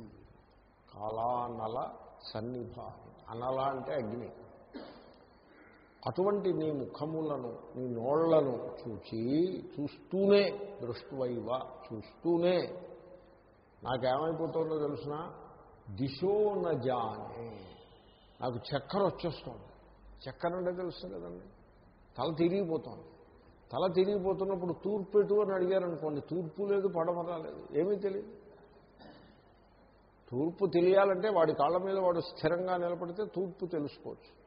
కాలానల సన్నిభాని అనల అంటే అగ్ని. అటువంటి నీ ముఖములను నీ నోళ్ళను చూచి చూస్తూనే దృష్టివైవ చూస్తూనే. నాకేమైపోతుందో తెలిసిన? దిశో నజానే నాకు చక్కెర వచ్చేస్తుంది. చక్కెర అంటే తెలుస్తుంది కదండి? తల తిరిగిపోతుంది. తల తిరిగిపోతున్నప్పుడు తూర్పు ఎటు అని అడిగారనుకోండి తూర్పు లేదు పడమరాలేదు ఏమీ తెలియదు తూర్పు తెలియాలంటే వాడి కాళ్ళ మీద వాడు స్థిరంగా నిలబడితే తూర్పు తెలుసుకోవచ్చు.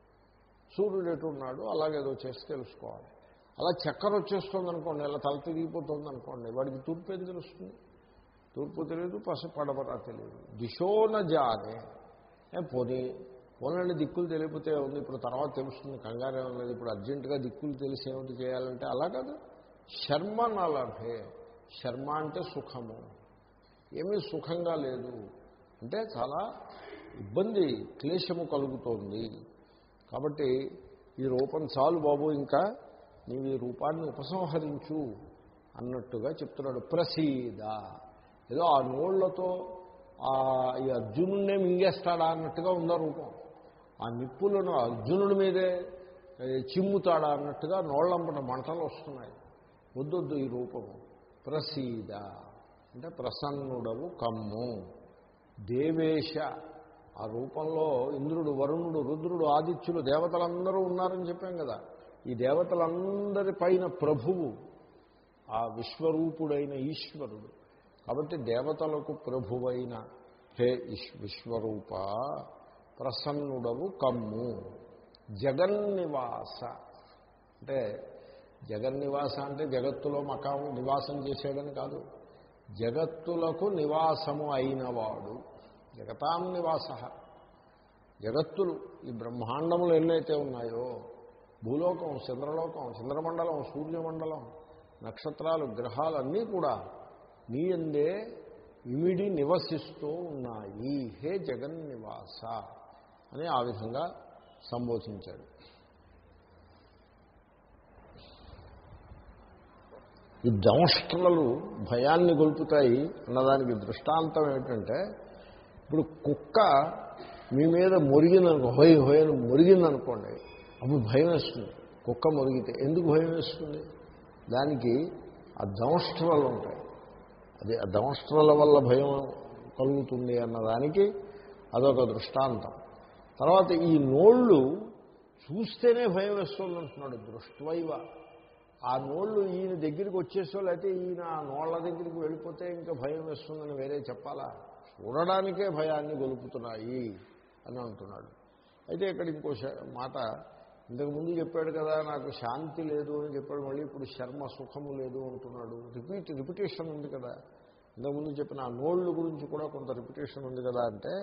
సూర్యుడు ఎటు ఉన్నాడు అలాగేదో చేసి తెలుసుకోవాలి. అలా చక్కెర వచ్చేస్తుంది అనుకోండి అలా తల తిరిగిపోతుంది అనుకోండి వాడికి తూర్పు ఏది తెలుస్తుంది? తూర్పు తెలియదు పసు పడబరా తెలియదు. దిశోన జానే. పోనీ పోనండి దిక్కులు తెలియపోతే ఉంది ఇప్పుడు తర్వాత తెలుస్తుంది కంగారు లేదు ఇప్పుడు అర్జెంటుగా దిక్కులు తెలిసి ఏమిటి చేయాలంటే అలా కాదు. శర్మ నలభే శర్మ అంటే సుఖము. ఏమీ సుఖంగా లేదు. అంటే చాలా ఇబ్బంది క్లేశము కలుగుతోంది. కాబట్టి ఈ రూపం చాలు బాబు ఇంకా నీవు ఈ రూపాన్ని ఉపసంహరించు అన్నట్టుగా చెప్తున్నాడు. ప్రసీద. ఏదో ఆ నోళ్ళతో ఈ అర్జునుడినే మింగేస్తాడా అన్నట్టుగా ఉందా రూపం. ఆ నిప్పులను అర్జునుడి మీదే చిమ్ముతాడా అన్నట్టుగా నోళ్ళంపట మంటలు వస్తున్నాయి. వద్దొద్దు ఈ రూపము. ప్రసీద. అంటే ప్రసన్నుడవు కమ్ము. దేవేశ. ఆ రూపంలో ఇంద్రుడు వరుణుడు రుద్రుడు ఆదిత్యులు దేవతలందరూ ఉన్నారని చెప్పాం కదా. ఈ దేవతలందరి పైన ప్రభువు ఆ విశ్వరూపుడైన ఈశ్వరుడు. కాబట్టి దేవతలకు ప్రభువైన హే విశ్వరూప ప్రసన్నుడవు కమ్ము. జగన్నివాస. అంటే జగన్నివాస అంటే జగత్తులో మకాము నివాసం చేసేయడని కాదు. జగత్తులకు నివాసము అయినవాడు. జగతాం నివాస. జగత్తులు ఈ బ్రహ్మాండములు ఎన్నైతే ఉన్నాయో భూలోకం చంద్రలోకం చంద్రమండలం సూర్యమండలం నక్షత్రాలు గ్రహాలు అన్నీ కూడా నీ అందే ఇమిడి నివసిస్తూ ఉన్నాయి. హే జగన్నివాస అని ఆ విధంగా సంబోధించాడు. ఈ దంష్టలు భయాన్ని గొలుపుతాయి అన్నదానికి దృష్టాంతం ఏమిటంటే ఇప్పుడు కుక్క మీ మీద మురిగిందనుకో హోయ్ హోయ్ అని మురిగిందనుకోండి అప్పుడు భయం వేస్తుంది. కుక్క మురిగితే ఎందుకు భయం వేస్తుంది? దానికి ఆ దంష్ట్రలు ఉంటాయి. అది ఆ దంష్ట్రల వల్ల భయం కలుగుతుంది అన్నదానికి అదొక దృష్టాంతం. తర్వాత ఈ నోళ్ళు చూస్తేనే భయం వేస్తుంది అంటున్నాడు దృష్టివైవ. ఆ నోళ్ళు ఈయన దగ్గరికి వచ్చేసో లేకపోతే ఈయన ఆ నోళ్ళ దగ్గరికి వెళ్ళిపోతే ఇంకా భయం వేస్తుందని వేరే చెప్పాలా? చూడడానికే భయాన్ని గొలుపుతున్నాయి అని అంటున్నాడు. అయితే ఇక్కడ ఇంకో మాట ఇంతకుముందు చెప్పాడు కదా నాకు శాంతి లేదు అని చెప్పాడు మళ్ళీ ఇప్పుడు శర్మ సుఖము లేదు అంటున్నాడు. రిపీట్ రిపిటేషన్ ఉంది కదా. ఇంతకుముందు చెప్పిన ఆ నోళ్ళు గురించి కూడా కొంత రిపిటేషన్ ఉంది కదా అంటే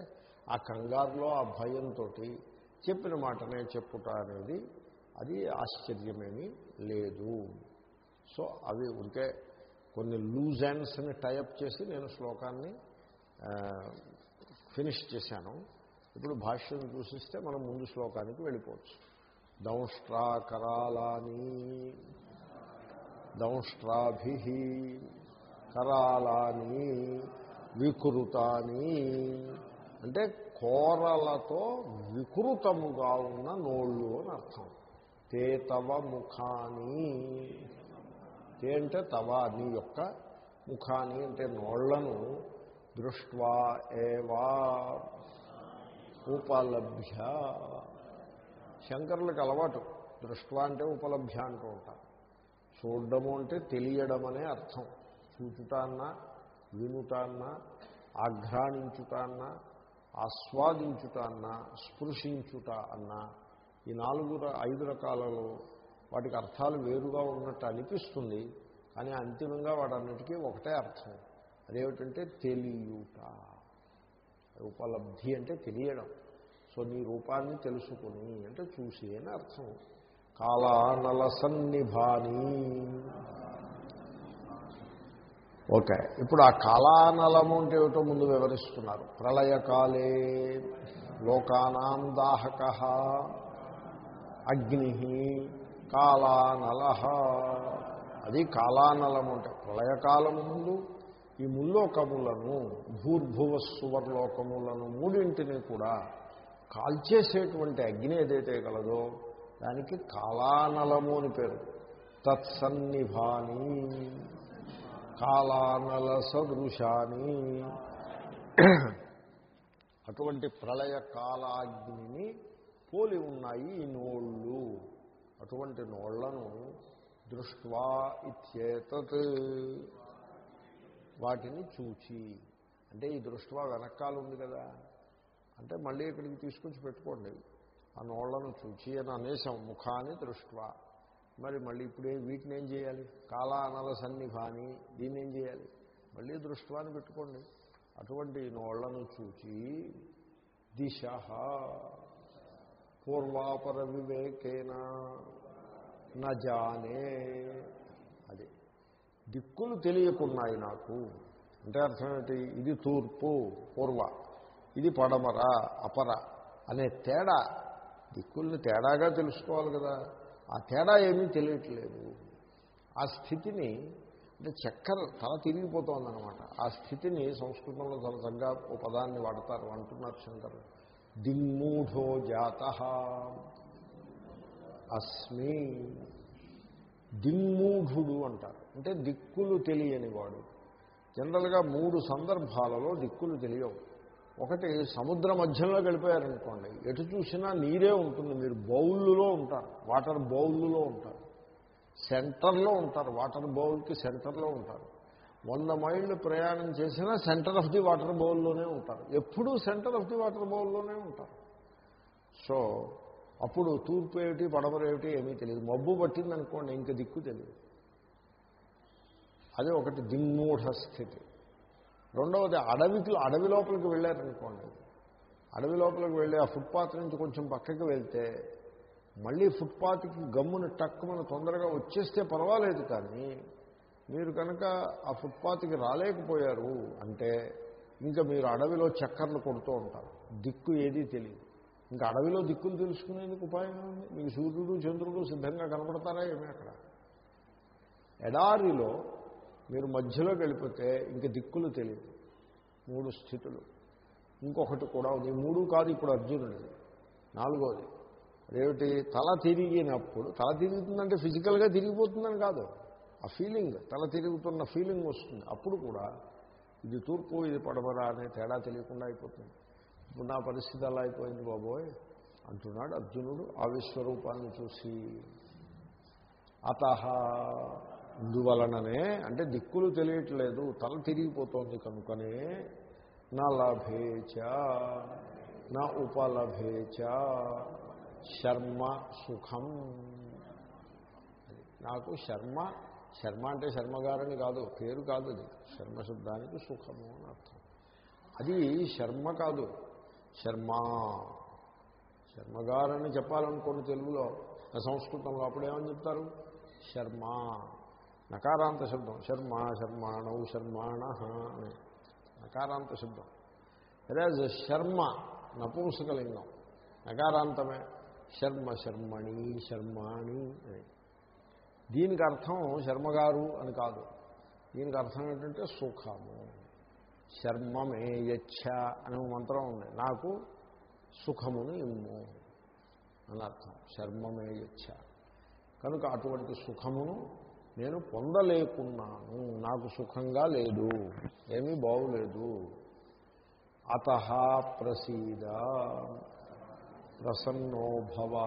ఆ కంగారులో ఆ భయంతో చెప్పిన మాటనే చెప్పుట అనేది అది ఆశ్చర్యమేమీ లేదు. సో అవి ఉంటే కొన్ని లూజ్ హ్యాండ్స్ని టైఅప్ చేసి నేను శ్లోకాన్ని ఫినిష్ చేశాను. ఇప్పుడు భాష్యం చూసిస్తే మనం ముందు శ్లోకానికి వెళ్ళిపోవచ్చు. దంష్ట్రాకరాలాని దంష్ట్రాభి కరాలాని వికృతాని. అంటే కోరలతో వికృతముగా ఉన్న నోళ్ళు అని అర్థం. తే తవ ముఖాని. తే అంటే తవ నీ యొక్క ముఖాని అంటే నోళ్ళను దృష్ట్వా ఏవా ఉపలభ్య. శంకరులకు అలవాటు. దృష్ట్వా అంటే ఉపలభ్య అంటూ ఉంటారు చూడడము అంటే తెలియడం అనే అర్థం. చూచుట అన్నా వినుట అన్నా ఆఘ్రాణించుట అన్నా ఆస్వాదించుట అన్నా స్పృశించుట అన్నా ఈ నాలుగు ఐదు రకాలలో వాటికి అర్థాలు వేరుగా ఉన్నట్టు అనిపిస్తుంది. కానీ అంతిమంగా వాటన్నిటికీ ఒకటే అర్థం. అదేమిటంటే తెలియుట. ఉపలబ్ధి అంటే తెలియడం. సో నీ రూపాన్ని తెలుసుకుని అంటే చూసి అని అర్థం. కాలానల సన్నిభాని. ఓకే. ఇప్పుడు ఆ కాలానలము అంటే ఏమిటో ముందు వివరిస్తున్నారు. ప్రళయకాలే లోకానాం దాహక. అగ్ని కాలానల. అది కాలానలము అంటే ప్రళయకాలము ముందు ఈ ముల్లోకములను భూర్భువస్సువర్లోకములను మూడింటిని కూడా కాల్చేసేటువంటి అగ్ని ఏదైతే కలదో దానికి కాలానలము అని పేరు. తత్సన్నిభాని కాలానల సదృశాని. అటువంటి ప్రళయ కాలాగ్నిని పోలి ఉన్నాయి ఈ నోళ్ళు. అటువంటి నోళ్ళను దృష్ట్వా ఇత్యేతత్. వాటిని చూచి. అంటే ఈ దృష్టివా వెనకాల ఉంది కదా. అంటే మళ్ళీ ఇక్కడికి తీసుకొచ్చి పెట్టుకోండి. ఆ నోళ్ళను చూచి అని అనేసాం ముఖాన్ని దృష్టివా. మరి మళ్ళీ ఇప్పుడే వీటిని ఏం చేయాలి? కాలానల సన్నిభాని దీన్ని ఏం చేయాలి? మళ్ళీ దృష్టివాని పెట్టుకోండి. అటువంటి నోళ్ళను చూచి దిశ పూర్వాపర వివేకేన నజానే దిక్కులు తెలియకున్నాయి నాకు. అంటే అర్థం ఏంటి? ఇది తూర్పు పూర్వ. ఇది పడమర అపర అనే తేడా. దిక్కుల్ని తేడాగా తెలుసుకోవాలి కదా. ఆ తేడా ఏమీ తెలియట్లేదు. ఆ స్థితిని అంటే చక్కెర తల తిరిగిపోతోందనమాట ఆ స్థితిని సంస్కృతంలో చాలా చక్కగా ఓ పదాన్ని వాడతారు అంటున్నారు శంకరు. దిగ్మూఢో జాత. అస్మి దిమ్మూఢుడు అంటారు. అంటే దిక్కులు తెలియని వాడు. జనరల్గా మూడు సందర్భాలలో దిక్కులు తెలియవు. ఒకటి సముద్ర మధ్యంలో గడిపోయారనుకోండి ఎటు చూసినా నీరే ఉంటుంది. మీరు బౌల్లో ఉంటారు వాటర్ బౌల్లో ఉంటారు. సెంటర్లో ఉంటారు వాటర్ బౌల్కి సెంటర్లో ఉంటారు. వంద మైళ్ళు ప్రయాణం చేసినా సెంటర్ ఆఫ్ ది వాటర్ బౌల్లోనే ఉంటారు. ఎప్పుడూ సెంటర్ ఆఫ్ ది వాటర్ బౌల్లోనే ఉంటారు. సో అప్పుడు తూర్పు ఏమిటి పడమరేమిటి ఏమీ తెలియదు. మబ్బు పట్టిందనుకోండి ఇంక దిక్కు తెలియదు. అది ఒకటి దిమ్మూఢ స్థితి. రెండవది అడవికి అడవి లోపలికి వెళ్ళారనుకోండి. అడవి లోపలికి వెళ్ళి ఆ ఫుట్పాత్ నుంచి కొంచెం పక్కకి వెళ్తే మళ్ళీ ఫుట్పాత్కి గమ్మున టక్కుమని తొందరగా వచ్చేస్తే పర్వాలేదు కానీ మీరు కనుక ఆ ఫుట్పాత్కి రాలేకపోయారు అంటే ఇంకా మీరు అడవిలో చక్కర్లు కొడుతూ ఉంటారు. దిక్కు ఏదీ తెలియదు. ఇంకా అడవిలో దిక్కులు తెలుసుకునేందుకు ఉపాయం ఉంది మీకు సూర్యుడు చంద్రుడు సిద్ధంగా కనపడతారా ఏమి అక్కడ? ఎడారిలో మీరు మధ్యలోకి వెళ్ళిపోతే ఇంక దిక్కులు తెలియదు. మూడు స్థితులు. ఇంకొకటి కూడా ఉంది. మూడు కాదు ఇప్పుడు అర్జునుడిది నాలుగోది. అదేమిటి? తల తిరిగినప్పుడు తల తిరుగుతుందంటే ఫిజికల్గా తిరిగిపోతుందని కాదు. ఆ ఫీలింగ్ తల తిరుగుతున్న ఫీలింగ్ వస్తుంది. అప్పుడు కూడా ఇది తూర్పు ఇది పడమరా అనే తేడా తెలియకుండా అయిపోతుంది. ఇప్పుడు నా పరిస్థితి అలా అయిపోయింది బాబోయ్ అంటున్నాడు అర్జునుడు ఆ విశ్వరూపాన్ని చూసి. అత ఇందువలననే అంటే దిక్కులు తెలియట్లేదు తల తిరిగిపోతోంది కనుకనే నా లభేచ నా ఉపలభేచ శర్మ సుఖం. నాకు శర్మ శర్మ అంటే శర్మగారని కాదు పేరు కాదు అది. శర్మ శబ్దానికి సుఖము అని అర్థం. అది శర్మ కాదు. శర్మ. శర్మగారని చెప్పాలనుకోండి తెలుగులో సంస్కృతంలో అప్పుడు ఏమని చెప్తారు? శర్మ. నకారాంత శబ్దం. శర్మ శర్మాణౌ శర్మాణ అని. నకారాంత శబ్దం. అదే శర్మ నపూంసకలింగం. నకారాంతమే. శర్మ శర్మణి శర్మాణి అని. దీనికి అర్థం శర్మగారు అని కాదు. దీనికి అర్థం ఏంటంటే సుఖము. శర్మమేయచ్చ అనే మంత్రం ఉంది. నాకు సుఖమును ఇమ్ము అని అర్థం. శర్మమేయచ్చ. కనుక అటువంటి సుఖమును నేను పొందలేకున్నాను. నాకు సుఖంగా లేదు. ఏమీ బాగులేదు. అత ప్రసీద ప్రసన్నోభవా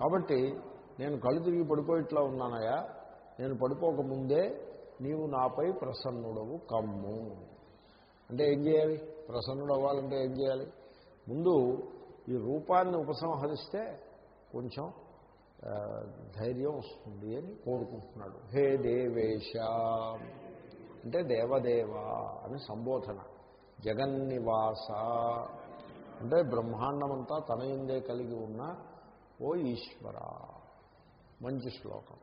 కాబట్టి నేను కళ్ళు తిరిగి పడిపోయిట్లా ఉన్నానయా నేను పడిపోకముందే నీవు నాపై ప్రసన్నుడవు కమ్ము. అంటే ఏం చేయాలి? ప్రసన్నుడు అవ్వాలంటే ఏం చేయాలి? ముందు ఈ రూపాన్ని ఉపసంహరిస్తే కొంచెం ధైర్యం వస్తుంది అని కోరుకుంటున్నాడు. హే దేవేశ! అంటే దేవదేవా అని సంబోధన. జగన్నివాస. అంటే బ్రహ్మాండమంతా తన ఎందే కలిగి ఉన్న ఓ ఈశ్వర. మంచి శ్లోకం.